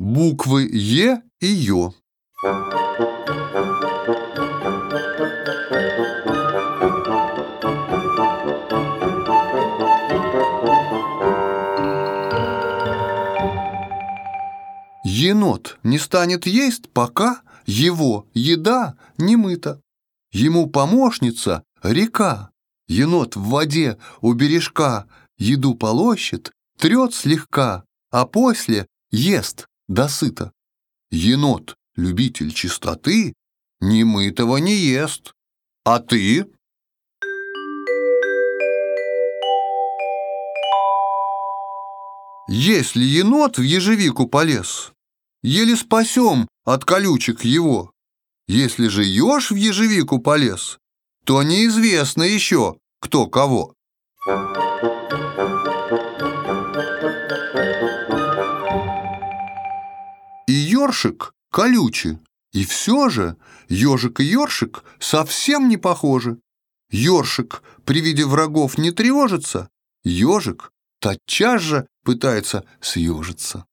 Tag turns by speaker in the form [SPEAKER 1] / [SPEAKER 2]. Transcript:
[SPEAKER 1] Буквы Е и Ё. Енот не станет есть, пока его еда не мыта. Ему помощница — река. Енот в воде у бережка еду полощет, трет слегка, а после ест досыта. Енот, любитель чистоты, немытого не ест. А ты? Если енот в ежевику полез, еле спасем от колючек его. Если же еж в ежевику полез, то неизвестно еще, кто кого. И ёршик колючий, и все же ежик и ёршик совсем не похожи. Ёршик при виде врагов не тревожится, ежик тотчас же пытается съежиться.